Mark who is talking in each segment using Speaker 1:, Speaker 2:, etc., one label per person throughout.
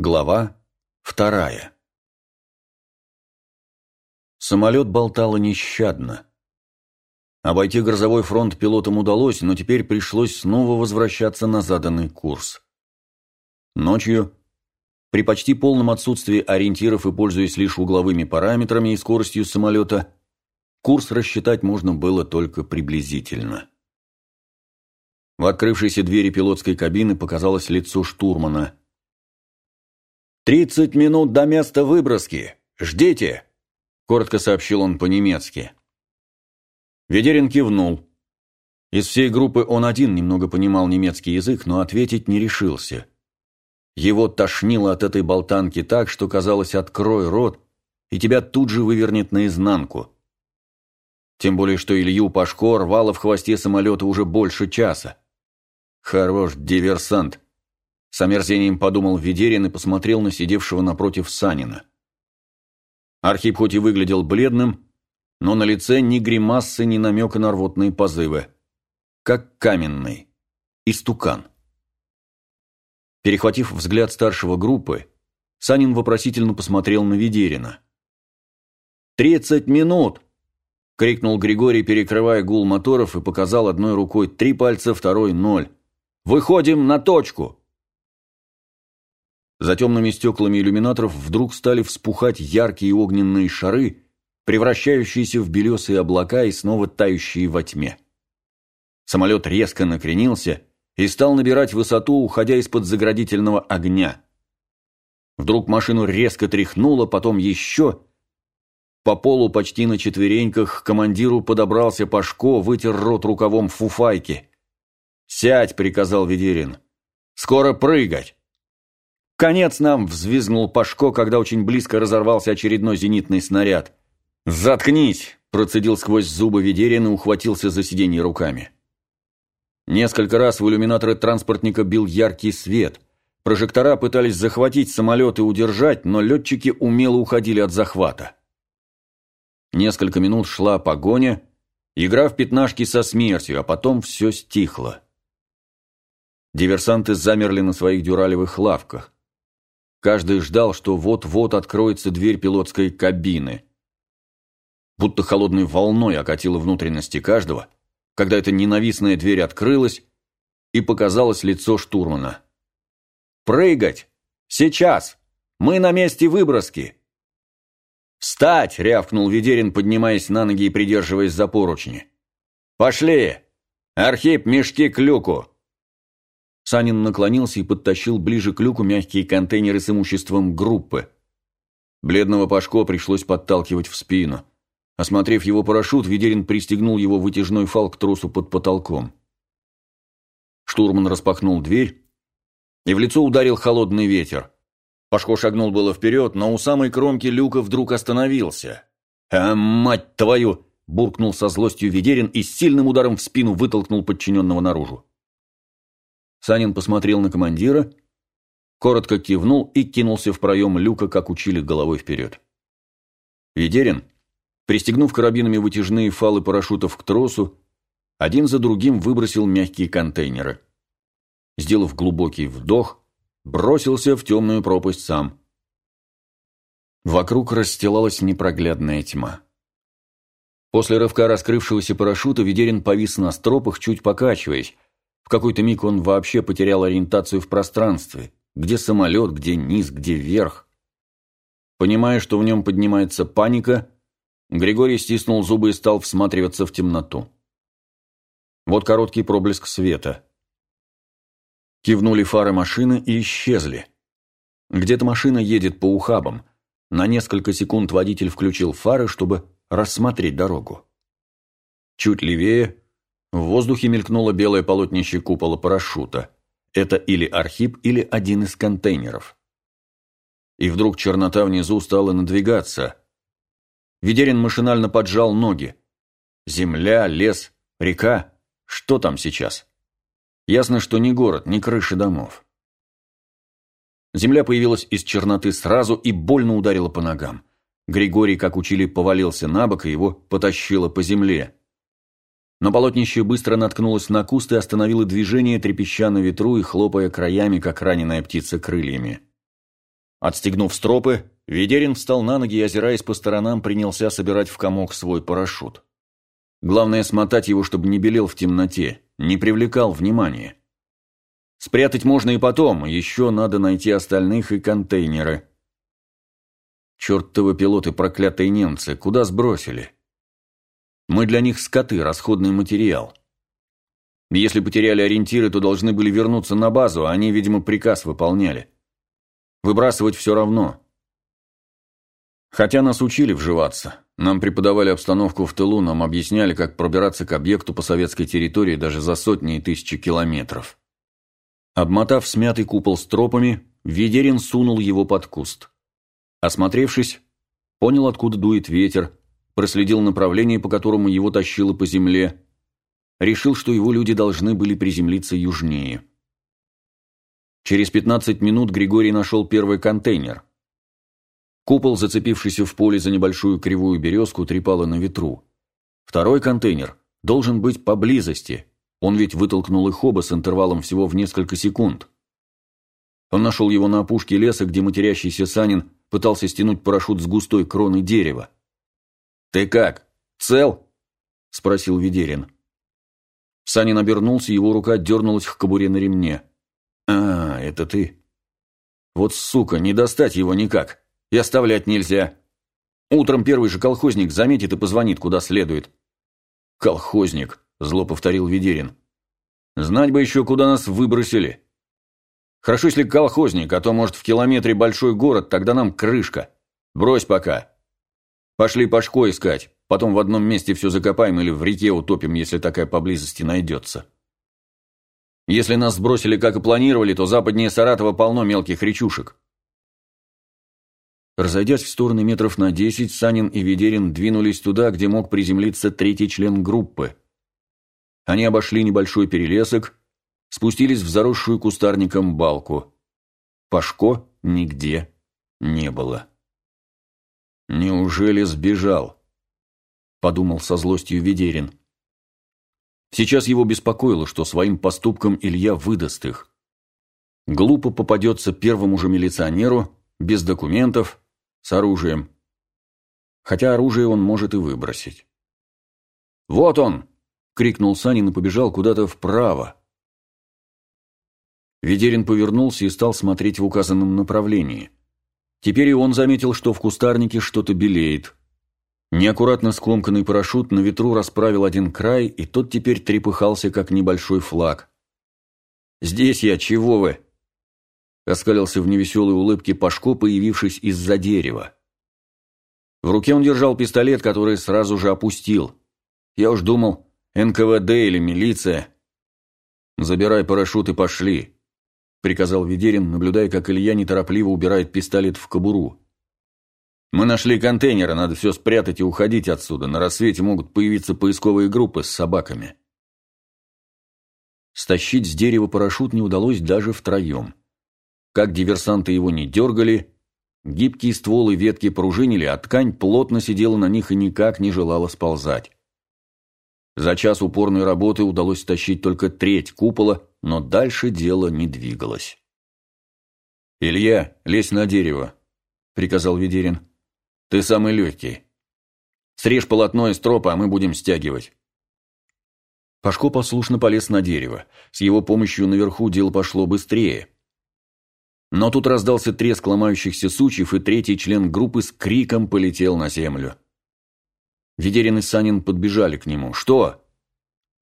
Speaker 1: Глава вторая Самолет болтало нещадно. Обойти грозовой фронт пилотам удалось, но теперь пришлось снова возвращаться на заданный курс. Ночью, при почти полном отсутствии ориентиров и пользуясь лишь угловыми параметрами и скоростью самолета, курс рассчитать можно было только приблизительно. В открывшейся двери пилотской кабины показалось лицо штурмана – «Тридцать минут до места выброски! Ждите!» – коротко сообщил он по-немецки. Ведерин кивнул. Из всей группы он один немного понимал немецкий язык, но ответить не решился. Его тошнило от этой болтанки так, что казалось, открой рот, и тебя тут же вывернет наизнанку. Тем более, что Илью Пашко рвало в хвосте самолета уже больше часа. Хорош диверсант. С омерзением подумал Ведерин и посмотрел на сидевшего напротив Санина. Архип хоть и выглядел бледным, но на лице ни гримасы, ни намека на рвотные позывы. Как каменный. Истукан. Перехватив взгляд старшего группы, Санин вопросительно посмотрел на Ведерина. «Тридцать минут!» — крикнул Григорий, перекрывая гул моторов, и показал одной рукой три пальца, второй — ноль. «Выходим на точку!» За темными стеклами иллюминаторов вдруг стали вспухать яркие огненные шары, превращающиеся в белесые облака и снова тающие во тьме. Самолет резко накренился и стал набирать высоту, уходя из-под заградительного огня. Вдруг машину резко тряхнуло, потом еще. По полу почти на четвереньках к командиру подобрался Пашко, вытер рот рукавом фуфайки. «Сядь!» — приказал Ведерин. «Скоро прыгать!» «Конец нам!» – взвизгнул Пашко, когда очень близко разорвался очередной зенитный снаряд. «Заткнись!» – процедил сквозь зубы Ведерин и ухватился за сиденье руками. Несколько раз в иллюминаторы транспортника бил яркий свет. Прожектора пытались захватить самолет и удержать, но летчики умело уходили от захвата. Несколько минут шла погоня, игра в пятнашки со смертью, а потом все стихло. Диверсанты замерли на своих дюралевых лавках. Каждый ждал, что вот-вот откроется дверь пилотской кабины. Будто холодной волной окатило внутренности каждого, когда эта ненавистная дверь открылась, и показалось лицо штурмана. «Прыгать! Сейчас! Мы на месте выброски!» «Встать!» — рявкнул Ведерин, поднимаясь на ноги и придерживаясь за поручни. «Пошли! Архип, мешки к люку!» Санин наклонился и подтащил ближе к люку мягкие контейнеры с имуществом группы. Бледного Пашко пришлось подталкивать в спину. Осмотрев его парашют, Ведерин пристегнул его вытяжной фал к тросу под потолком. Штурман распахнул дверь, и в лицо ударил холодный ветер. Пашко шагнул было вперед, но у самой кромки люка вдруг остановился. «А, мать твою!» – буркнул со злостью Ведерин и с сильным ударом в спину вытолкнул подчиненного наружу. Санин посмотрел на командира, коротко кивнул и кинулся в проем люка, как учили головой вперед. Ведерин, пристегнув карабинами вытяжные фалы парашютов к тросу, один за другим выбросил мягкие контейнеры. Сделав глубокий вдох, бросился в темную пропасть сам. Вокруг расстилалась непроглядная тьма. После рывка раскрывшегося парашюта Ведерин повис на стропах, чуть покачиваясь, в какой-то миг он вообще потерял ориентацию в пространстве. Где самолет, где низ, где верх. Понимая, что в нем поднимается паника, Григорий стиснул зубы и стал всматриваться в темноту. Вот короткий проблеск света. Кивнули фары машины и исчезли. Где-то машина едет по ухабам. На несколько секунд водитель включил фары, чтобы рассмотреть дорогу. Чуть левее в воздухе мелькнуло белое полотнище купола парашюта. Это или Архип, или один из контейнеров. И вдруг чернота внизу стала надвигаться. Ведерин машинально поджал ноги. Земля, лес, река. Что там сейчас? Ясно, что не город, не крыши домов. Земля появилась из черноты сразу и больно ударила по ногам. Григорий, как учили, повалился на бок, и его потащило по земле но полотнище быстро наткнулось на куст и остановило движение, трепеща на ветру и хлопая краями, как раненая птица крыльями. Отстегнув стропы, Ведерин встал на ноги и, озираясь по сторонам, принялся собирать в комок свой парашют. Главное смотать его, чтобы не белел в темноте, не привлекал внимания. Спрятать можно и потом, еще надо найти остальных и контейнеры. Чертовы пилоты, проклятые немцы, куда сбросили? Мы для них скоты, расходный материал. Если потеряли ориентиры, то должны были вернуться на базу, а они, видимо, приказ выполняли. Выбрасывать все равно. Хотя нас учили вживаться. Нам преподавали обстановку в тылу, нам объясняли, как пробираться к объекту по советской территории даже за сотни и тысячи километров. Обмотав смятый купол с тропами, Ведерин сунул его под куст. Осмотревшись, понял, откуда дует ветер, проследил направление, по которому его тащило по земле, решил, что его люди должны были приземлиться южнее. Через 15 минут Григорий нашел первый контейнер. Купол, зацепившийся в поле за небольшую кривую березку, трепало на ветру. Второй контейнер должен быть поблизости, он ведь вытолкнул их оба с интервалом всего в несколько секунд. Он нашел его на опушке леса, где матерящийся Санин пытался стянуть парашют с густой кроны дерева. «Ты как? Цел?» – спросил Ведерин. Санин обернулся, его рука дернулась к кобуре на ремне. «А, это ты. Вот сука, не достать его никак. И оставлять нельзя. Утром первый же колхозник заметит и позвонит куда следует». «Колхозник», – зло повторил Ведерин. «Знать бы еще, куда нас выбросили. Хорошо, если колхозник, а то, может, в километре большой город, тогда нам крышка. Брось пока. Пошли Пашко искать». Потом в одном месте все закопаем или в реке утопим, если такая поблизости найдется. Если нас сбросили, как и планировали, то западнее Саратова полно мелких речушек. Разойдясь в стороны метров на десять, Санин и Ведерин двинулись туда, где мог приземлиться третий член группы. Они обошли небольшой перелесок, спустились в заросшую кустарником балку. Пашко нигде не было. Неужели сбежал? – подумал со злостью Ведерин. Сейчас его беспокоило, что своим поступком Илья выдаст их. Глупо попадется первому же милиционеру, без документов, с оружием. Хотя оружие он может и выбросить. «Вот он!» – крикнул Санин и побежал куда-то вправо. Ведерин повернулся и стал смотреть в указанном направлении. Теперь и он заметил, что в кустарнике что-то белеет. Неаккуратно скомканный парашют на ветру расправил один край, и тот теперь трепыхался, как небольшой флаг. «Здесь я, чего вы?» Оскалился в невеселой улыбке Пашко, появившись из-за дерева. В руке он держал пистолет, который сразу же опустил. Я уж думал, НКВД или милиция. «Забирай парашют и пошли», — приказал Ведерин, наблюдая, как Илья неторопливо убирает пистолет в кобуру. Мы нашли контейнеры, надо все спрятать и уходить отсюда. На рассвете могут появиться поисковые группы с собаками. Стащить с дерева парашют не удалось даже втроем. Как диверсанты его не дергали, гибкие стволы ветки пружинили, а ткань плотно сидела на них и никак не желала сползать. За час упорной работы удалось стащить только треть купола, но дальше дело не двигалось. «Илья, лезь на дерево», — приказал Ведерин. Ты самый легкий. Срежь полотно из тропа, а мы будем стягивать. Пашко послушно полез на дерево. С его помощью наверху дело пошло быстрее. Но тут раздался треск ломающихся сучьев, и третий член группы с криком полетел на землю. Ведерин и Санин подбежали к нему. «Что?»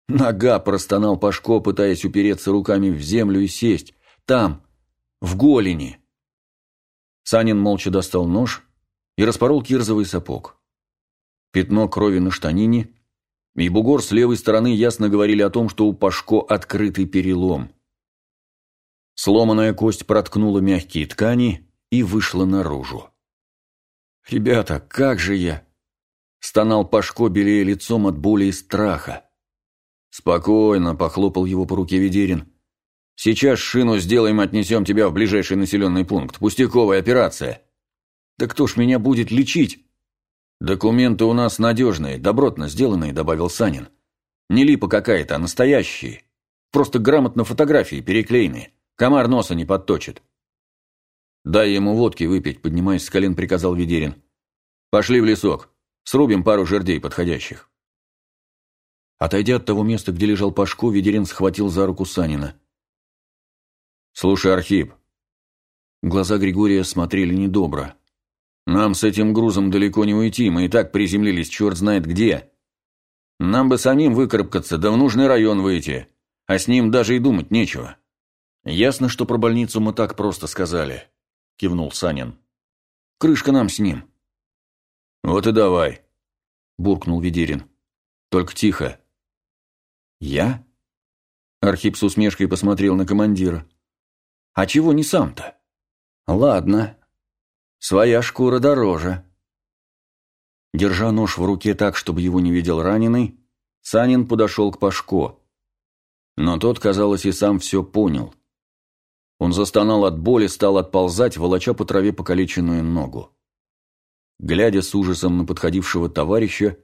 Speaker 1: «Нога!» – простонал Пашко, пытаясь упереться руками в землю и сесть. «Там! В голени!» Санин молча достал нож, и распорол кирзовый сапог. Пятно крови на штанине, и бугор с левой стороны ясно говорили о том, что у Пашко открытый перелом. Сломанная кость проткнула мягкие ткани и вышла наружу. «Ребята, как же я?» – стонал Пашко, белее лицом от боли и страха. «Спокойно», – похлопал его по руке Ведерин. «Сейчас шину сделаем, отнесем тебя в ближайший населенный пункт. Пустяковая операция». «Да кто ж меня будет лечить?» «Документы у нас надежные, добротно сделанные», — добавил Санин. «Не липа какая-то, а настоящие. Просто грамотно фотографии переклеенные. Комар носа не подточит». «Дай ему водки выпить», – поднимаясь с колен, приказал Ведерин. «Пошли в лесок. Срубим пару жердей подходящих». Отойдя от того места, где лежал Пашко, Ведерин схватил за руку Санина. «Слушай, Архип». Глаза Григория смотрели недобро. «Нам с этим грузом далеко не уйти, мы и так приземлились черт знает где. Нам бы самим выкарабкаться, да в нужный район выйти, а с ним даже и думать нечего». «Ясно, что про больницу мы так просто сказали», – кивнул Санин. «Крышка нам с ним». «Вот и давай», – буркнул Ведерин. «Только тихо». «Я?» Архип с усмешкой посмотрел на командира. «А чего не сам-то?» «Ладно. Своя шкура дороже». Держа нож в руке так, чтобы его не видел раненый, Санин подошел к Пашко. Но тот, казалось, и сам все понял. Он застонал от боли, стал отползать, волоча по траве покалеченную ногу. Глядя с ужасом на подходившего товарища,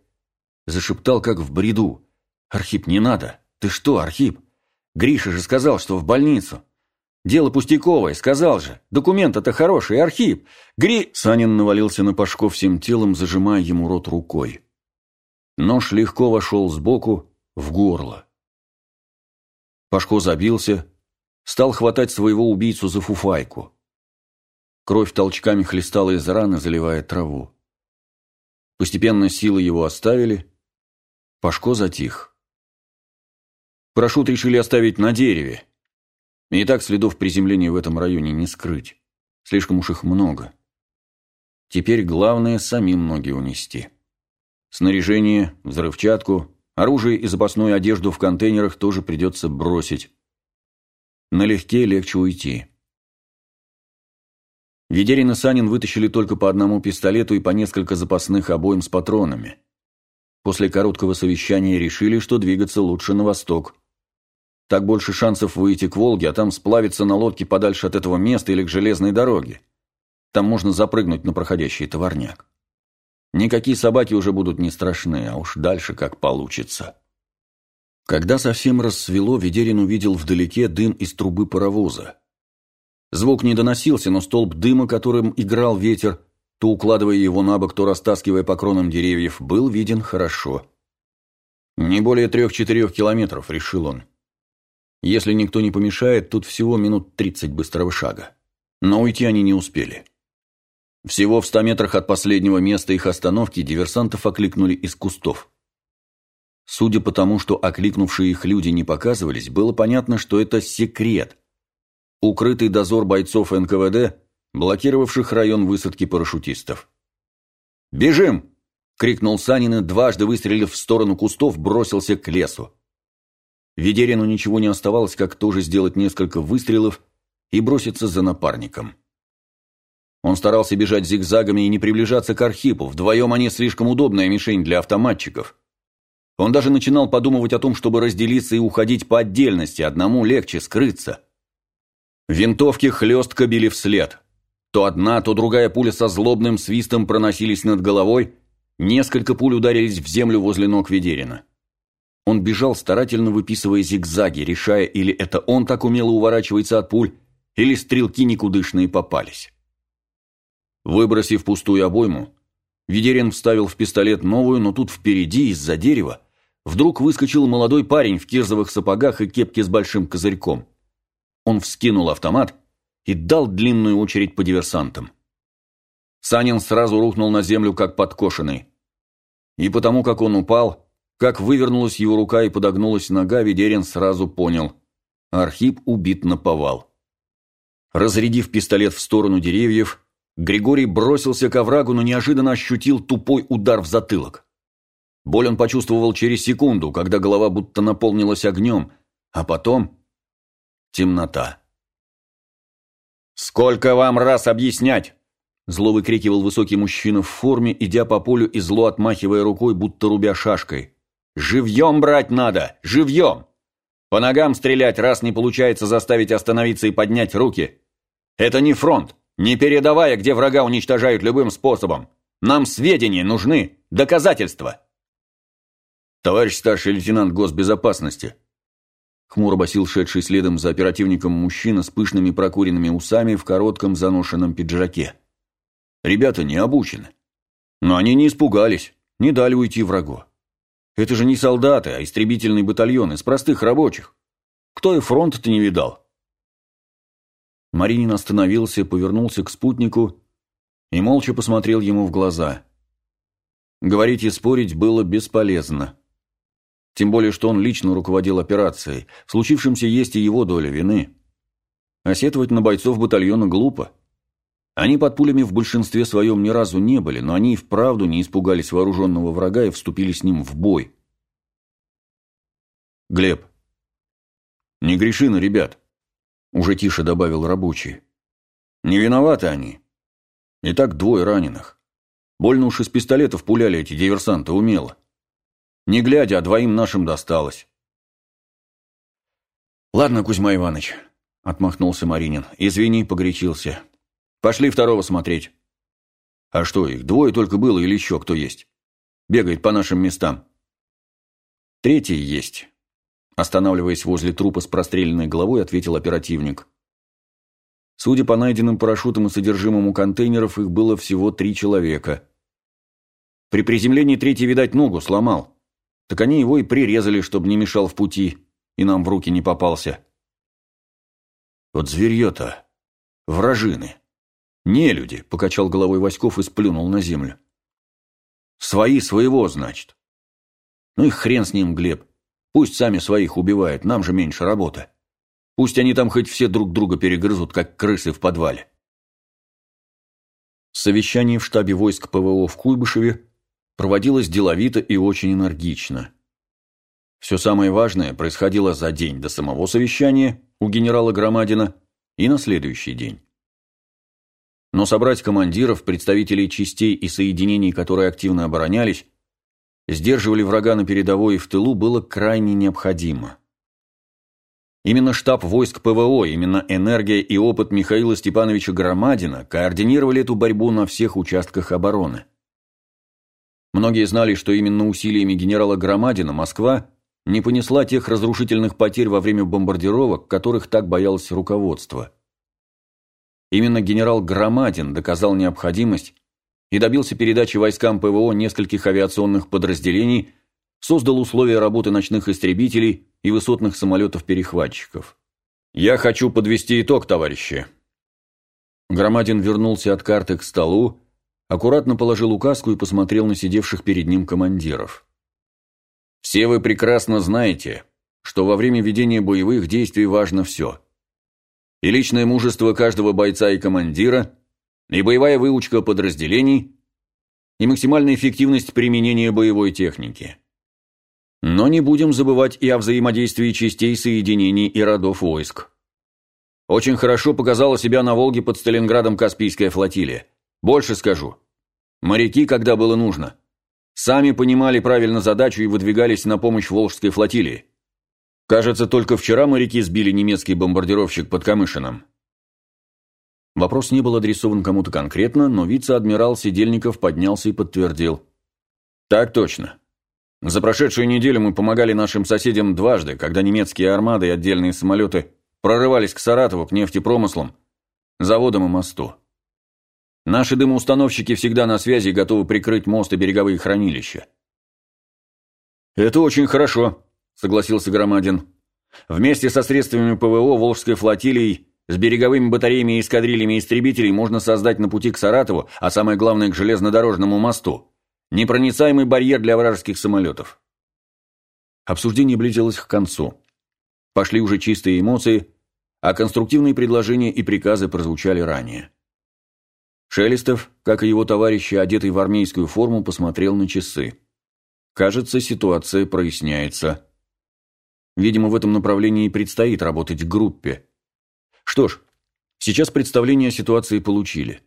Speaker 1: зашептал, как в бреду. «Архип, не надо! Ты что, Архип? Гриша же сказал, что в больницу!» «Дело пустяковое, сказал же! Документ-то хороший, Архип! Гри...» Санин навалился на Пашко всем телом, зажимая ему рот рукой. Нож легко вошел сбоку, в горло. Пашко забился, стал хватать своего убийцу за фуфайку. Кровь толчками хлестала из раны, заливая траву. Постепенно силы его оставили. Пашко затих. Парашют решили оставить на дереве. И так следов приземления в этом районе не скрыть. Слишком уж их много. Теперь главное самим ноги унести. Снаряжение, взрывчатку, оружие и запасную одежду в контейнерах тоже придется бросить. Налегке легче уйти. Ведерин и Санин вытащили только по одному пистолету и по несколько запасных обоим с патронами. После короткого совещания решили, что двигаться лучше на восток. Так больше шансов выйти к Волге, а там сплавиться на лодке подальше от этого места или к железной дороге. Там можно запрыгнуть на проходящий товарняк. Никакие собаки уже будут не страшны, а уж дальше как получится. Когда совсем рассвело, Ведерин увидел вдалеке дым из трубы паровоза. Звук не доносился, но столб дыма, которым играл ветер, то укладывая его на бок, то растаскивая по кронам деревьев, был виден хорошо. «Не более трех-четырех километров», — решил он. «Если никто не помешает, тут всего минут тридцать быстрого шага». Но уйти они не успели. Всего в ста метрах от последнего места их остановки диверсантов окликнули из кустов. Судя по тому, что окликнувшие их люди не показывались, было понятно, что это секрет. Укрытый дозор бойцов НКВД, блокировавших район высадки парашютистов. «Бежим!» – крикнул Санин и, дважды выстрелив в сторону кустов, бросился к лесу. Ведерину ничего не оставалось, как тоже сделать несколько выстрелов и броситься за напарником. Он старался бежать зигзагами и не приближаться к Архипу, вдвоем они слишком удобная мишень для автоматчиков. Он даже начинал подумывать о том, чтобы разделиться и уходить по отдельности, одному легче скрыться. Винтовки хлестко били вслед. То одна, то другая пуля со злобным свистом проносились над головой, несколько пуль ударились в землю возле ног Ведерина. Он бежал, старательно выписывая зигзаги, решая, или это он так умело уворачивается от пуль, или стрелки никудышные попались. Выбросив пустую обойму, Ведерин вставил в пистолет новую, но тут впереди, из-за дерева, вдруг выскочил молодой парень в кирзовых сапогах и кепке с большим козырьком. Он вскинул автомат и дал длинную очередь по диверсантам. Санин сразу рухнул на землю, как подкошенный. И потому, как он упал, как вывернулась его рука и подогнулась нога, Ведерин сразу понял. Архип убит на повал. Разрядив пистолет в сторону деревьев, Григорий бросился к оврагу, но неожиданно ощутил тупой удар в затылок. Боль он почувствовал через секунду, когда голова будто наполнилась огнем, а потом темнота. «Сколько вам раз объяснять?» Зло выкрикивал высокий мужчина в форме, идя по полю и зло отмахивая рукой, будто рубя шашкой. «Живьем брать надо! Живьем! По ногам стрелять, раз не получается заставить остановиться и поднять руки. Это не фронт, не передавая, где врага уничтожают любым способом. Нам сведения нужны, доказательства!» «Товарищ старший лейтенант госбезопасности!» хмуро басил шедший следом за оперативником мужчина с пышными прокуренными усами в коротком заношенном пиджаке. «Ребята не обучены. Но они не испугались, не дали уйти врагу. Это же не солдаты, а истребительный батальон из простых рабочих. Кто и фронт-то не видал?» Маринин остановился, повернулся к спутнику и молча посмотрел ему в глаза. Говорить и спорить было бесполезно. Тем более, что он лично руководил операцией. В случившемся есть и его доля вины. Осетовать на бойцов батальона глупо. Они под пулями в большинстве своем ни разу не были, но они и вправду не испугались вооруженного врага и вступили с ним в бой. «Глеб, не греши на ребят», — уже тише добавил рабочий. «Не виноваты они. И так двое раненых. Больно уж из пистолетов пуляли эти диверсанты умело. Не глядя, а двоим нашим досталось. «Ладно, Кузьма Иванович», — отмахнулся Маринин. «Извини, погорячился. Пошли второго смотреть». «А что, их двое только было или еще кто есть? Бегает по нашим местам». «Третий есть», — останавливаясь возле трупа с простреленной головой, ответил оперативник. Судя по найденным парашютам и содержимому контейнеров, их было всего три человека. При приземлении третий, видать, ногу сломал. Так они его и прирезали, чтобы не мешал в пути, и нам в руки не попался. Вот зверье-то, вражины, не люди, покачал головой Васьков и сплюнул на землю. Свои своего, значит. Ну и хрен с ним, Глеб. Пусть сами своих убивают, нам же меньше работы. Пусть они там хоть все друг друга перегрызут, как крысы в подвале. Совещание в штабе войск ПВО в Куйбышеве проводилась деловито и очень энергично. Все самое важное происходило за день до самого совещания у генерала Громадина и на следующий день. Но собрать командиров, представителей частей и соединений, которые активно оборонялись, сдерживали врага на передовой и в тылу, было крайне необходимо. Именно штаб войск ПВО, именно энергия и опыт Михаила Степановича Громадина координировали эту борьбу на всех участках обороны. Многие знали, что именно усилиями генерала Громадина Москва не понесла тех разрушительных потерь во время бомбардировок, которых так боялось руководство. Именно генерал Громадин доказал необходимость и добился передачи войскам ПВО нескольких авиационных подразделений, создал условия работы ночных истребителей и высотных самолетов-перехватчиков. «Я хочу подвести итог, товарищи». Громадин вернулся от карты к столу, аккуратно положил указку и посмотрел на сидевших перед ним командиров. «Все вы прекрасно знаете, что во время ведения боевых действий важно все. И личное мужество каждого бойца и командира, и боевая выучка подразделений, и максимальная эффективность применения боевой техники. Но не будем забывать и о взаимодействии частей соединений и родов войск. Очень хорошо показала себя на Волге под Сталинградом Каспийская флотилия. Больше скажу. Моряки, когда было нужно, сами понимали правильно задачу и выдвигались на помощь Волжской флотилии. Кажется, только вчера моряки сбили немецкий бомбардировщик под Камышином. Вопрос не был адресован кому-то конкретно, но вице-адмирал Сидельников поднялся и подтвердил. «Так точно. За прошедшую неделю мы помогали нашим соседям дважды, когда немецкие армады и отдельные самолеты прорывались к Саратову, к нефтепромыслам, заводам и мосту. Наши дымоустановщики всегда на связи и готовы прикрыть мост и береговые хранилища. «Это очень хорошо», – согласился Громадин. «Вместе со средствами ПВО Волжской флотилией, с береговыми батареями и эскадрильями истребителей можно создать на пути к Саратову, а самое главное – к железнодорожному мосту, непроницаемый барьер для вражеских самолетов». Обсуждение близилось к концу. Пошли уже чистые эмоции, а конструктивные предложения и приказы прозвучали ранее. Шелестов, как и его товарищи, одетый в армейскую форму, посмотрел на часы. Кажется, ситуация проясняется. Видимо, в этом направлении предстоит работать группе. Что ж, сейчас представление о ситуации получили.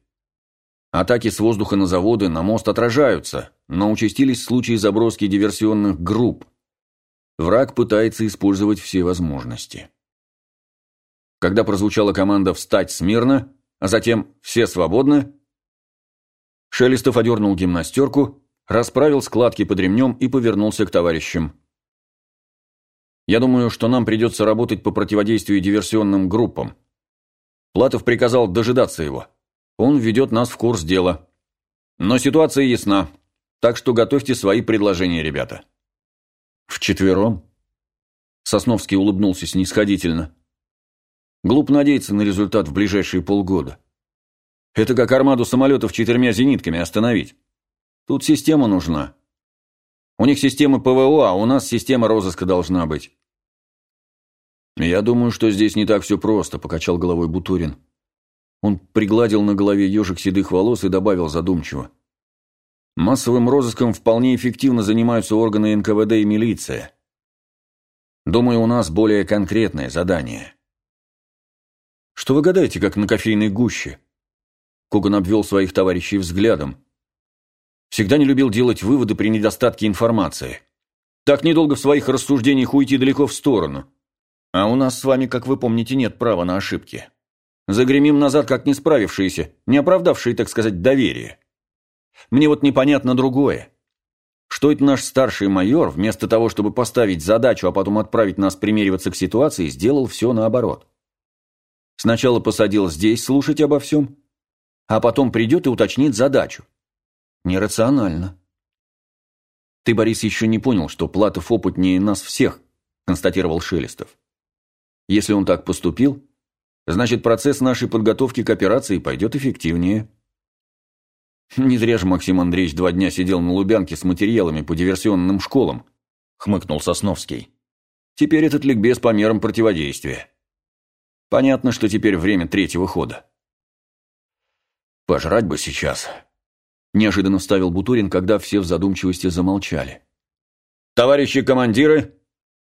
Speaker 1: Атаки с воздуха на заводы, на мост отражаются, но участились случаи заброски диверсионных групп. Враг пытается использовать все возможности. Когда прозвучала команда «Встать смирно», а затем «Все свободны», Шелестов одернул гимнастерку, расправил складки под ремнем и повернулся к товарищам. Я думаю, что нам придется работать по противодействию диверсионным группам. Платов приказал дожидаться его. Он введет нас в курс дела. Но ситуация ясна, так что готовьте свои предложения, ребята. Вчетвером? Сосновский улыбнулся снисходительно. Глуп надеяться на результат в ближайшие полгода. Это как армаду самолетов четырьмя зенитками остановить. Тут система нужна. У них система ПВО, а у нас система розыска должна быть. «Я думаю, что здесь не так все просто», – покачал головой Бутурин. Он пригладил на голове ежик седых волос и добавил задумчиво. «Массовым розыском вполне эффективно занимаются органы НКВД и милиция. Думаю, у нас более конкретное задание». «Что вы гадаете, как на кофейной гуще?» Коган обвел своих товарищей взглядом. Всегда не любил делать выводы при недостатке информации. Так недолго в своих рассуждениях уйти далеко в сторону. А у нас с вами, как вы помните, нет права на ошибки. Загремим назад, как не справившиеся, не оправдавшие, так сказать, доверие. Мне вот непонятно другое. Что это наш старший майор, вместо того, чтобы поставить задачу, а потом отправить нас примериваться к ситуации, сделал все наоборот. Сначала посадил здесь слушать обо всем, а потом придет и уточнит задачу. Нерационально. Ты, Борис, еще не понял, что Платов опытнее нас всех, констатировал Шелестов. Если он так поступил, значит процесс нашей подготовки к операции пойдет эффективнее. Не зря же Максим Андреевич два дня сидел на Лубянке с материалами по диверсионным школам, хмыкнул Сосновский. Теперь этот ликбез по мерам противодействия. Понятно, что теперь время третьего хода. Пожрать бы сейчас, Неожиданно вставил Бутурин, когда все в задумчивости замолчали. «Товарищи командиры!»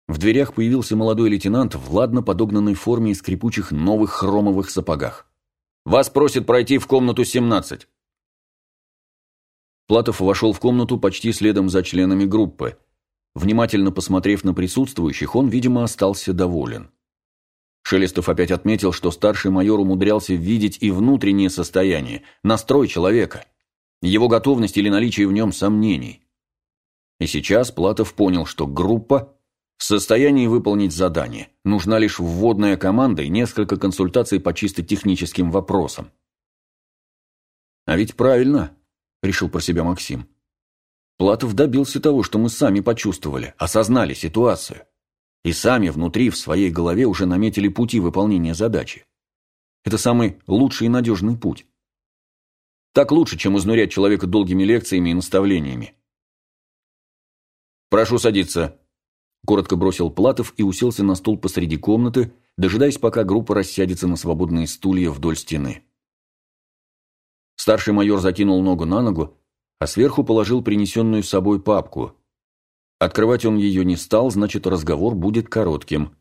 Speaker 1: В дверях появился молодой лейтенант в ладно подогнанной форме и скрипучих новых хромовых сапогах. «Вас просят пройти в комнату 17». Платов вошел в комнату почти следом за членами группы. Внимательно посмотрев на присутствующих, он, видимо, остался доволен. Шелестов опять отметил, что старший майор умудрялся видеть и внутреннее состояние, настрой человека – его готовность или наличие в нем сомнений. И сейчас Платов понял, что группа в состоянии выполнить задание, нужна лишь вводная команда и несколько консультаций по чисто техническим вопросам. «А ведь правильно», — решил про себя Максим. Платов добился того, что мы сами почувствовали, осознали ситуацию. И сами внутри, в своей голове уже наметили пути выполнения задачи. Это самый лучший и надежный путь. Так лучше, чем изнурять человека долгими лекциями и наставлениями. «Прошу садиться», – коротко бросил Платов и уселся на стул посреди комнаты, дожидаясь, пока группа рассядется на свободные стулья вдоль стены. Старший майор закинул ногу на ногу, а сверху положил принесенную с собой папку. Открывать он ее не стал, значит, разговор будет коротким.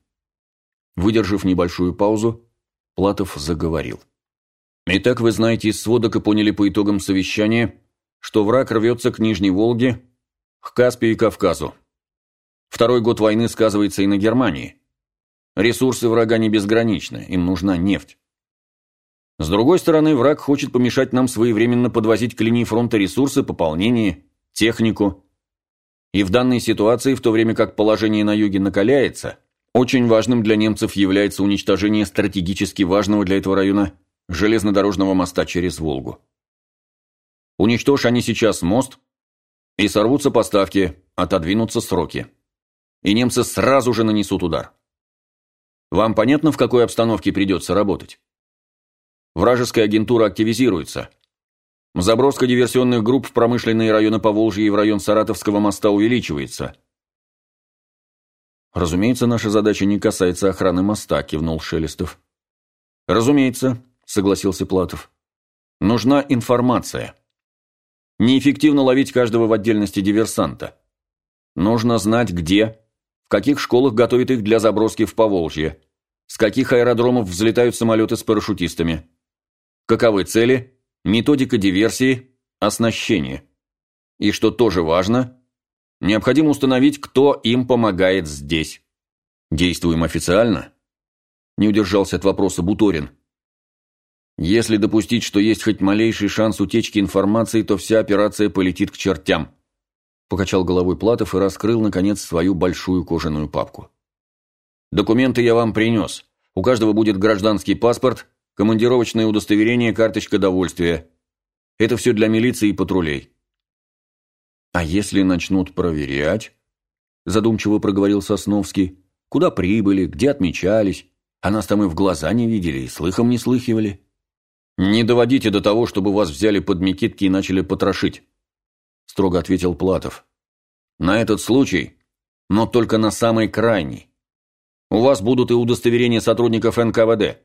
Speaker 1: Выдержав небольшую паузу, Платов заговорил. Итак, вы знаете из сводок и поняли по итогам совещания, что враг рвется к Нижней Волге, к Каспию и Кавказу. Второй год войны сказывается и на Германии. Ресурсы врага не безграничны, им нужна нефть. С другой стороны, враг хочет помешать нам своевременно подвозить к линии фронта ресурсы, пополнение, технику. И в данной ситуации, в то время как положение на юге накаляется, очень важным для немцев является уничтожение стратегически важного для этого района железнодорожного моста через Волгу. Уничтожь они сейчас мост, и сорвутся поставки, отодвинутся сроки. И немцы сразу же нанесут удар. Вам понятно, в какой обстановке придется работать? Вражеская агентура активизируется. Заброска диверсионных групп в промышленные районы Поволжья и в район Саратовского моста увеличивается. Разумеется, наша задача не касается охраны моста, кивнул Шелестов. Разумеется, согласился Платов. Нужна информация. Неэффективно ловить каждого в отдельности диверсанта. Нужно знать, где, в каких школах готовят их для заброски в Поволжье, с каких аэродромов взлетают самолеты с парашютистами. Каковы цели, методика диверсии, оснащение. И что тоже важно, необходимо установить, кто им помогает здесь. Действуем официально? Не удержался от вопроса Буторин. Если допустить, что есть хоть малейший шанс утечки информации, то вся операция полетит к чертям. Покачал головой Платов и раскрыл, наконец, свою большую кожаную папку. Документы я вам принес. У каждого будет гражданский паспорт, командировочное удостоверение, карточка довольствия. Это все для милиции и патрулей. А если начнут проверять? Задумчиво проговорил Сосновский. Куда прибыли, где отмечались? А нас там и в глаза не видели, и слыхом не слыхивали. Не доводите до того, чтобы вас взяли под мекитки и начали потрошить, строго ответил Платов. На этот случай, но только на самый крайний. У вас будут и удостоверения сотрудников НКВД.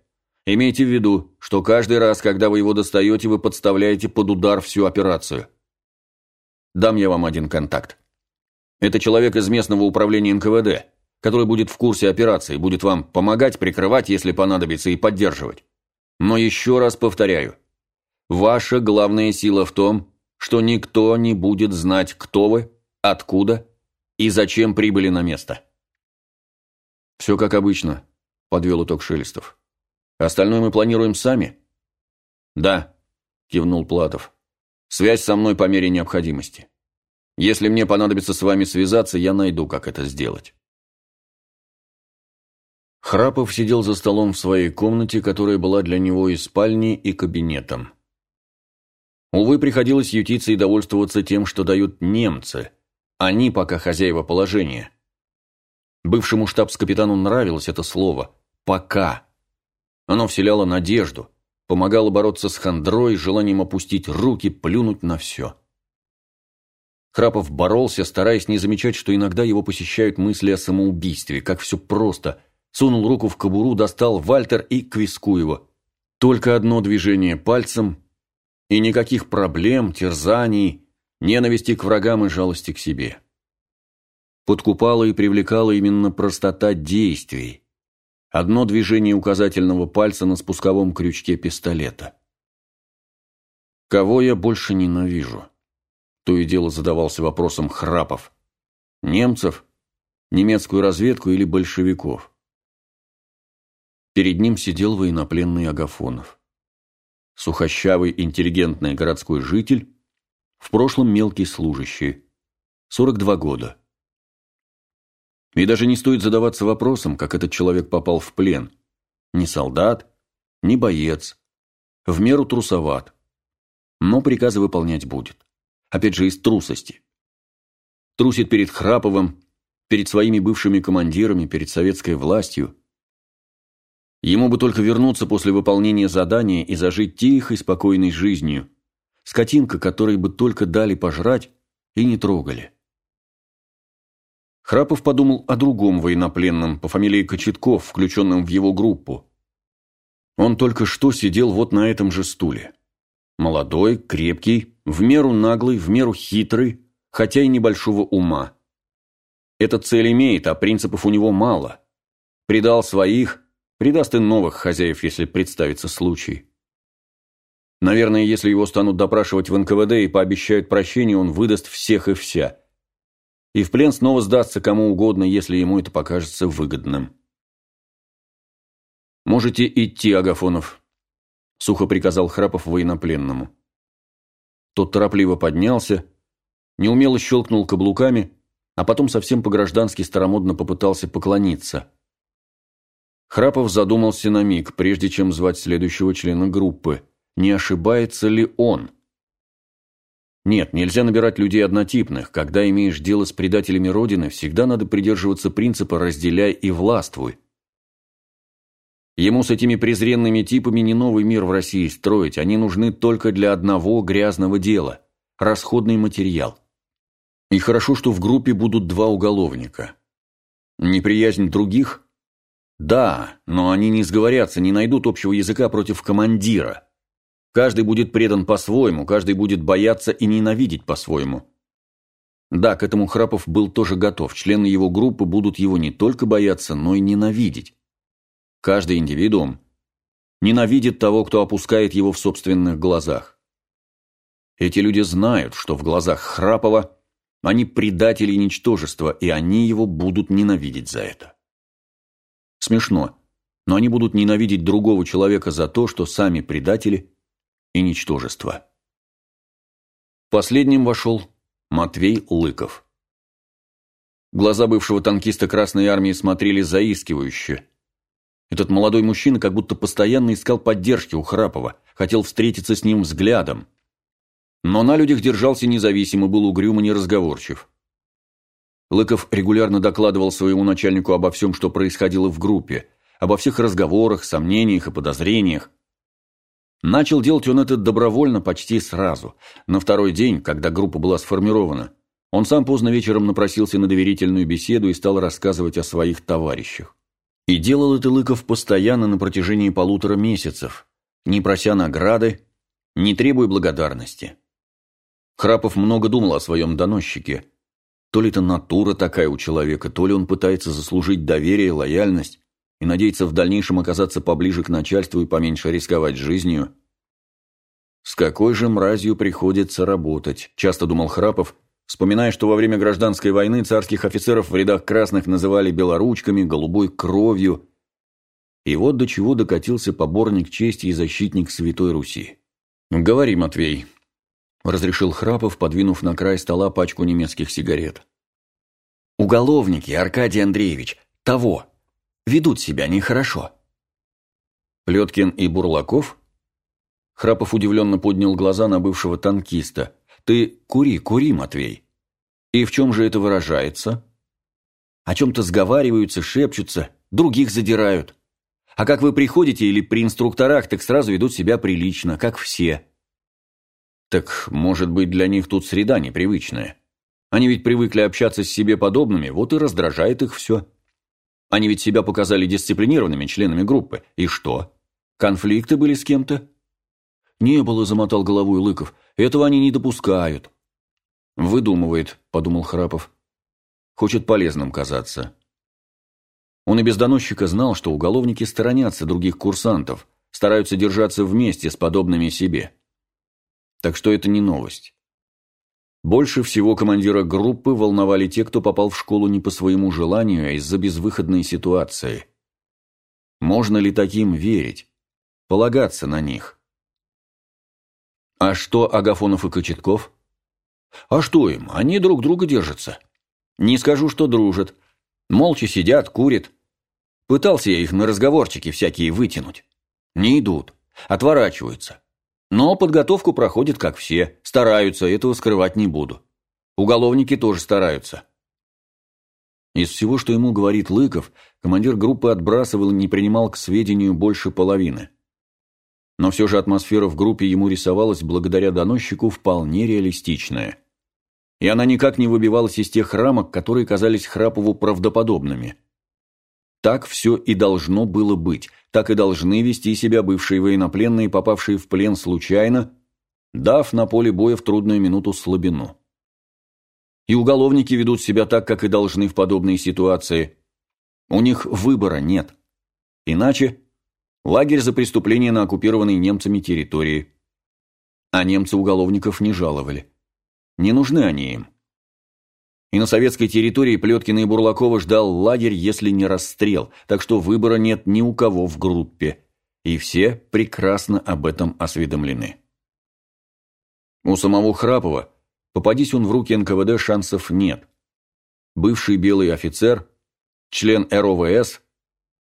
Speaker 1: Имейте в виду, что каждый раз, когда вы его достаете, вы подставляете под удар всю операцию. Дам я вам один контакт. Это человек из местного управления НКВД, который будет в курсе операции, будет вам помогать, прикрывать, если понадобится, и поддерживать. Но еще раз повторяю, ваша главная сила в том, что никто не будет знать, кто вы, откуда и зачем прибыли на место. «Все как обычно», – подвел итог Шелестов. «Остальное мы планируем сами?» «Да», – кивнул Платов. «Связь со мной по мере необходимости. Если мне понадобится с вами связаться, я найду, как это сделать». Храпов сидел за столом в своей комнате, которая была для него и спальней, и кабинетом. Увы, приходилось ютиться и довольствоваться тем, что дают немцы. Они пока хозяева положения. Бывшему штабс-капитану нравилось это слово «пока». Оно вселяло надежду, помогало бороться с хандрой, желанием опустить руки, плюнуть на все. Храпов боролся, стараясь не замечать, что иногда его посещают мысли о самоубийстве, как все просто. Сунул руку в кобуру, достал Вальтер и к его. Только одно движение пальцем, и никаких проблем, терзаний, ненависти к врагам и жалости к себе подкупала и привлекала именно простота действий. Одно движение указательного пальца на спусковом крючке пистолета. Кого я больше ненавижу? То и дело задавался вопросом Храпов. Немцев? Немецкую разведку или большевиков? Перед ним сидел военнопленный Агафонов. Сухощавый, интеллигентный городской житель, в прошлом мелкий служащий, 42 года. И даже не стоит задаваться вопросом, как этот человек попал в плен. Ни солдат, ни боец. В меру трусоват. Но приказы выполнять будет. Опять же, из трусости. Трусит перед Храповым, перед своими бывшими командирами, перед советской властью. Ему бы только вернуться после выполнения задания и зажить тихой, спокойной жизнью. Скотинка, которой бы только дали пожрать и не трогали. Храпов подумал о другом военнопленном по фамилии Кочетков, включенном в его группу. Он только что сидел вот на этом же стуле. Молодой, крепкий, в меру наглый, в меру хитрый, хотя и небольшого ума. Этот цель имеет, а принципов у него мало. Предал своих, предаст и новых хозяев, если представится случай. Наверное, если его станут допрашивать в НКВД и пообещают прощение, он выдаст всех и вся и в плен снова сдастся кому угодно, если ему это покажется выгодным. «Можете идти, Агафонов», – сухо приказал Храпов военнопленному. Тот торопливо поднялся, неумело щелкнул каблуками, а потом совсем по-граждански старомодно попытался поклониться. Храпов задумался на миг, прежде чем звать следующего члена группы. Не ошибается ли он? Нет, нельзя набирать людей однотипных. Когда имеешь дело с предателями Родины, всегда надо придерживаться принципа «разделяй и властвуй». Ему с этими презренными типами не новый мир в России строить, они нужны только для одного грязного дела – расходный материал. И хорошо, что в группе будут два уголовника. Неприязнь других? Да, но они не сговорятся, не найдут общего языка против командира – Каждый будет предан по-своему, каждый будет бояться и ненавидеть по-своему. Да, к этому Храпов был тоже готов. Члены его группы будут его не только бояться, но и ненавидеть. Каждый индивидуум ненавидит того, кто опускает его в собственных глазах. Эти люди знают, что в глазах Храпова они предатели и ничтожества, и они его будут ненавидеть за это. Смешно, но они будут ненавидеть другого человека за то, что сами предатели и ничтожество. Последним вошел Матвей Лыков. Глаза бывшего танкиста Красной Армии смотрели заискивающе. Этот молодой мужчина как будто постоянно искал поддержки у Храпова, хотел встретиться с ним взглядом. Но на людях держался независимо, был угрюм и неразговорчив. Лыков регулярно докладывал своему начальнику обо всем, что происходило в группе, обо всех разговорах, сомнениях и подозрениях. Начал делать он это добровольно почти сразу. На второй день, когда группа была сформирована, он сам поздно вечером напросился на доверительную беседу и стал рассказывать о своих товарищах. И делал это Лыков постоянно на протяжении полутора месяцев, не прося награды, не требуя благодарности. Храпов много думал о своем доносчике. То ли это натура такая у человека, то ли он пытается заслужить доверие, лояльность и надеется в дальнейшем оказаться поближе к начальству и поменьше рисковать жизнью. «С какой же мразью приходится работать?» – часто думал Храпов, вспоминая, что во время гражданской войны царских офицеров в рядах красных называли белоручками, голубой кровью. И вот до чего докатился поборник чести и защитник Святой Руси. «Говори, Матвей», – разрешил Храпов, подвинув на край стола пачку немецких сигарет. «Уголовники, Аркадий Андреевич, того, ведут себя нехорошо». Плеткин и Бурлаков? Храпов удивленно поднял глаза на бывшего танкиста – ты кури, кури, Матвей. И в чем же это выражается? О чем-то сговариваются, шепчутся, других задирают. А как вы приходите или при инструкторах, так сразу ведут себя прилично, как все. Так, может быть, для них тут среда непривычная. Они ведь привыкли общаться с себе подобными, вот и раздражает их все. Они ведь себя показали дисциплинированными членами группы. И что? Конфликты были с кем-то? «Не было», — замотал головой Лыков. «Этого они не допускают». «Выдумывает», — подумал Храпов. «Хочет полезным казаться». Он и без доносчика знал, что уголовники сторонятся других курсантов, стараются держаться вместе с подобными себе. Так что это не новость. Больше всего командира группы волновали те, кто попал в школу не по своему желанию, а из-за безвыходной ситуации. Можно ли таким верить? Полагаться на них? А что Агафонов и Кочетков? А что им? Они друг друга держатся. Не скажу, что дружат. Молча сидят, курят. Пытался я их на разговорчики всякие вытянуть. Не идут. Отворачиваются. Но подготовку проходят, как все. Стараются, этого скрывать не буду. Уголовники тоже стараются. Из всего, что ему говорит Лыков, командир группы отбрасывал и не принимал к сведению больше половины. Но все же атмосфера в группе ему рисовалась благодаря доносчику вполне реалистичная. И она никак не выбивалась из тех рамок, которые казались Храпову правдоподобными. Так все и должно было быть, так и должны вести себя бывшие военнопленные, попавшие в плен случайно, дав на поле боя в трудную минуту слабину. И уголовники ведут себя так, как и должны в подобной ситуации. У них выбора нет. Иначе Лагерь за преступление на оккупированной немцами территории. А немцы уголовников не жаловали. Не нужны они им. И на советской территории Плеткина и Бурлакова ждал лагерь, если не расстрел, так что выбора нет ни у кого в группе. И все прекрасно об этом осведомлены. У самого Храпова, попадись он в руки НКВД, шансов нет. Бывший белый офицер, член РОВС,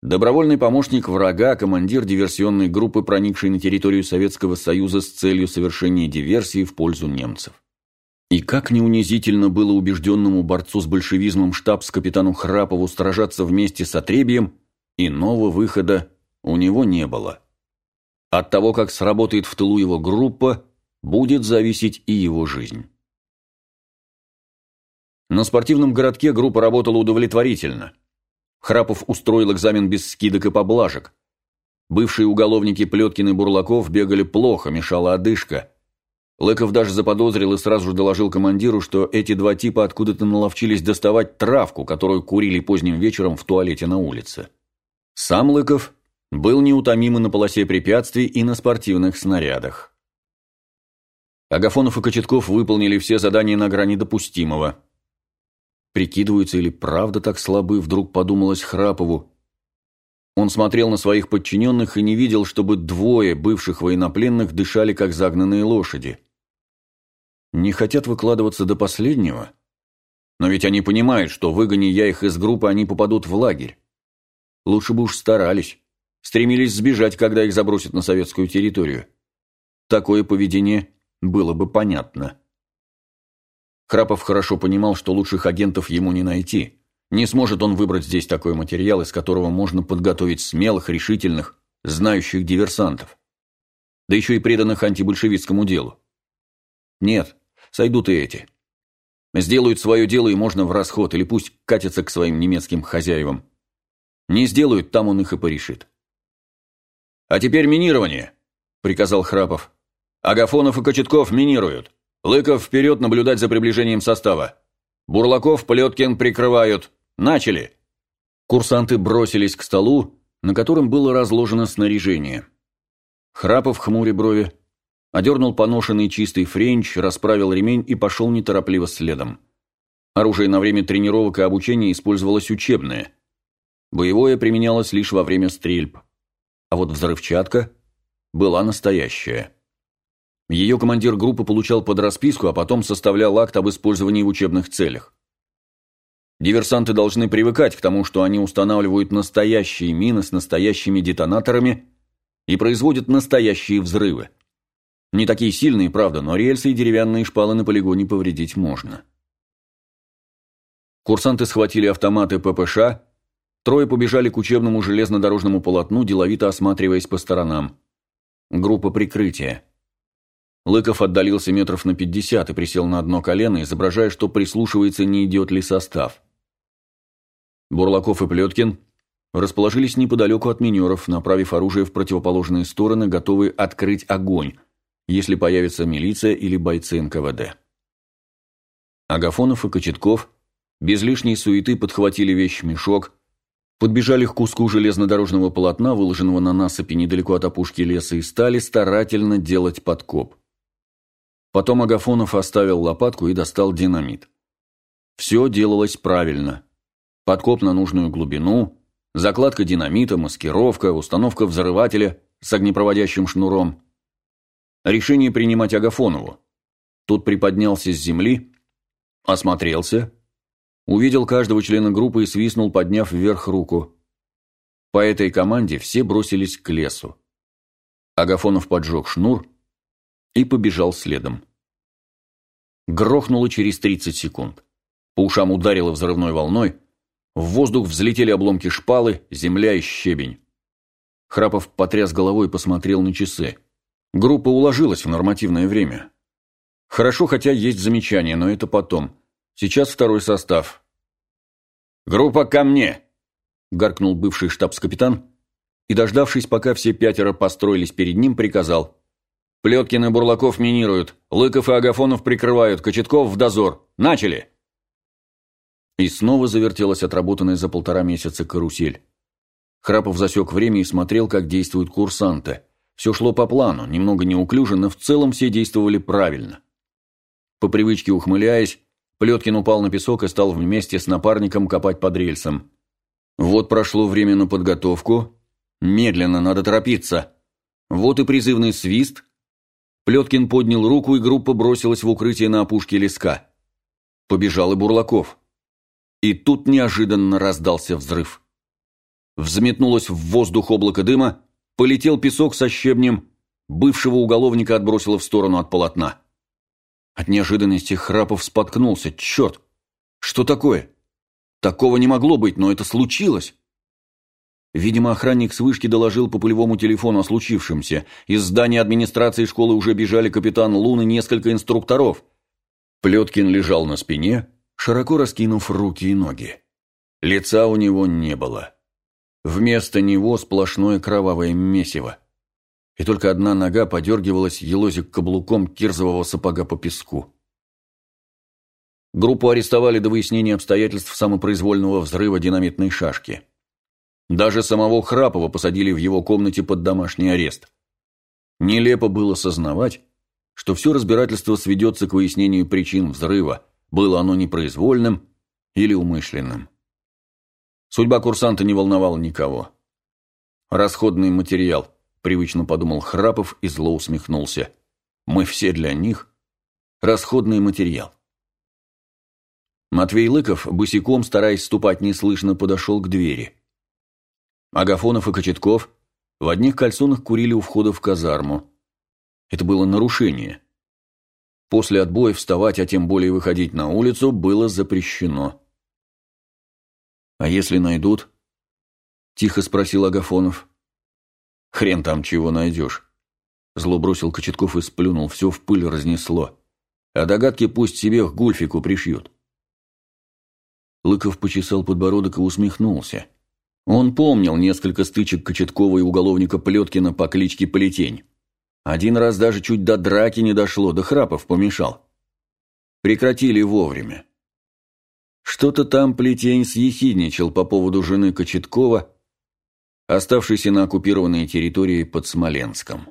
Speaker 1: Добровольный помощник врага, командир диверсионной группы, проникшей на территорию Советского Союза с целью совершения диверсии в пользу немцев. И как неунизительно было убежденному борцу с большевизмом штабс-капитану Храпову сражаться вместе с Отребием, иного выхода у него не было. От того, как сработает в тылу его группа, будет зависеть и его жизнь. На спортивном городке группа работала удовлетворительно – Храпов устроил экзамен без скидок и поблажек. Бывшие уголовники Плеткин и Бурлаков бегали плохо, мешала одышка. Лыков даже заподозрил и сразу же доложил командиру, что эти два типа откуда-то наловчились доставать травку, которую курили поздним вечером в туалете на улице. Сам Лыков был неутомим на полосе препятствий и на спортивных снарядах. Агафонов и Кочетков выполнили все задания на грани допустимого – Прикидываются или правда так слабы, вдруг подумалось Храпову. Он смотрел на своих подчиненных и не видел, чтобы двое бывших военнопленных дышали, как загнанные лошади. Не хотят выкладываться до последнего? Но ведь они понимают, что выгони я их из группы, они попадут в лагерь. Лучше бы уж старались. Стремились сбежать, когда их забросят на советскую территорию. Такое поведение было бы понятно. Храпов хорошо понимал, что лучших агентов ему не найти. Не сможет он выбрать здесь такой материал, из которого можно подготовить смелых, решительных, знающих диверсантов. Да еще и преданных антибольшевистскому делу. Нет, сойдут и эти. Сделают свое дело и можно в расход, или пусть катятся к своим немецким хозяевам. Не сделают, там он их и порешит. «А теперь минирование», — приказал Храпов. «Агафонов и Кочетков минируют. Лыков вперед наблюдать за приближением состава. Бурлаков, Плеткин прикрывают. Начали!» Курсанты бросились к столу, на котором было разложено снаряжение. Храпов хмуря брови, одернул поношенный чистый френч, расправил ремень и пошел неторопливо следом. Оружие на время тренировок и обучения использовалось учебное. Боевое применялось лишь во время стрельб а вот взрывчатка была настоящая. Ее командир группы получал под расписку, а потом составлял акт об использовании в учебных целях. Диверсанты должны привыкать к тому, что они устанавливают настоящие мины с настоящими детонаторами и производят настоящие взрывы. Не такие сильные, правда, но рельсы и деревянные шпалы на полигоне повредить можно. Курсанты схватили автоматы ППШ Трое побежали к учебному железнодорожному полотну, деловито осматриваясь по сторонам. Группа прикрытия. Лыков отдалился метров на пятьдесят и присел на одно колено, изображая, что прислушивается, не идет ли состав. Бурлаков и Плеткин расположились неподалеку от минеров, направив оружие в противоположные стороны, готовые открыть огонь, если появится милиция или бойцы НКВД. Агафонов и Кочетков без лишней суеты подхватили вещь-мешок, Подбежали к куску железнодорожного полотна, выложенного на насыпи недалеко от опушки леса, и стали старательно делать подкоп. Потом Агафонов оставил лопатку и достал динамит. Все делалось правильно. Подкоп на нужную глубину, закладка динамита, маскировка, установка взрывателя с огнепроводящим шнуром. Решение принимать Агафонову. Тут приподнялся с земли, осмотрелся, Увидел каждого члена группы и свистнул, подняв вверх руку. По этой команде все бросились к лесу. Агафонов поджег шнур и побежал следом. Грохнуло через 30 секунд. По ушам ударило взрывной волной. В воздух взлетели обломки шпалы, земля и щебень. Храпов потряс головой и посмотрел на часы. Группа уложилась в нормативное время. Хорошо, хотя есть замечания, но это потом. Сейчас второй состав. «Группа ко мне!» – гаркнул бывший штабс-капитан и, дождавшись, пока все пятеро построились перед ним, приказал. «Плеткин и Бурлаков минируют, Лыков и Агафонов прикрывают, Кочетков в дозор. Начали!» И снова завертелась отработанная за полтора месяца карусель. Храпов засек время и смотрел, как действуют курсанты. Все шло по плану, немного неуклюже, но в целом все действовали правильно. По привычке ухмыляясь, Плеткин упал на песок и стал вместе с напарником копать под рельсом. Вот прошло время на подготовку. Медленно, надо торопиться. Вот и призывный свист. Плеткин поднял руку, и группа бросилась в укрытие на опушке леска. Побежал и Бурлаков. И тут неожиданно раздался взрыв. Взметнулось в воздух облако дыма, полетел песок со щебнем, бывшего уголовника отбросило в сторону от полотна. От неожиданности Храпов споткнулся. Черт! Что такое? Такого не могло быть, но это случилось. Видимо, охранник с вышки доложил по пулевому телефону о случившемся. Из здания администрации школы уже бежали капитан Лун и несколько инструкторов. Плеткин лежал на спине, широко раскинув руки и ноги. Лица у него не было. Вместо него сплошное кровавое месиво и только одна нога подергивалась елозик каблуком кирзового сапога по песку. Группу арестовали до выяснения обстоятельств самопроизвольного взрыва динамитной шашки. Даже самого Храпова посадили в его комнате под домашний арест. Нелепо было сознавать, что все разбирательство сведется к выяснению причин взрыва, было оно непроизвольным или умышленным. Судьба курсанта не волновала никого. Расходный материал – привычно подумал Храпов и зло усмехнулся. Мы все для них расходный материал. Матвей Лыков, босиком, стараясь ступать неслышно, подошел к двери. Агафонов и Кочетков в одних кальсонах курили у входа в казарму. Это было нарушение. После отбоя вставать, а тем более выходить на улицу, было запрещено. «А если найдут?» – тихо спросил Агафонов. «Хрен там чего найдешь». Зло бросил Кочетков и сплюнул, все в пыль разнесло. А догадки пусть себе к Гульфику пришьют. Лыков почесал подбородок и усмехнулся. Он помнил несколько стычек Кочеткова и уголовника Плеткина по кличке Полетень. Один раз даже чуть до драки не дошло, да Храпов помешал. Прекратили вовремя. Что-то там Плетень съехидничал по поводу жены Кочеткова, оставшейся на оккупированной территории под Смоленском.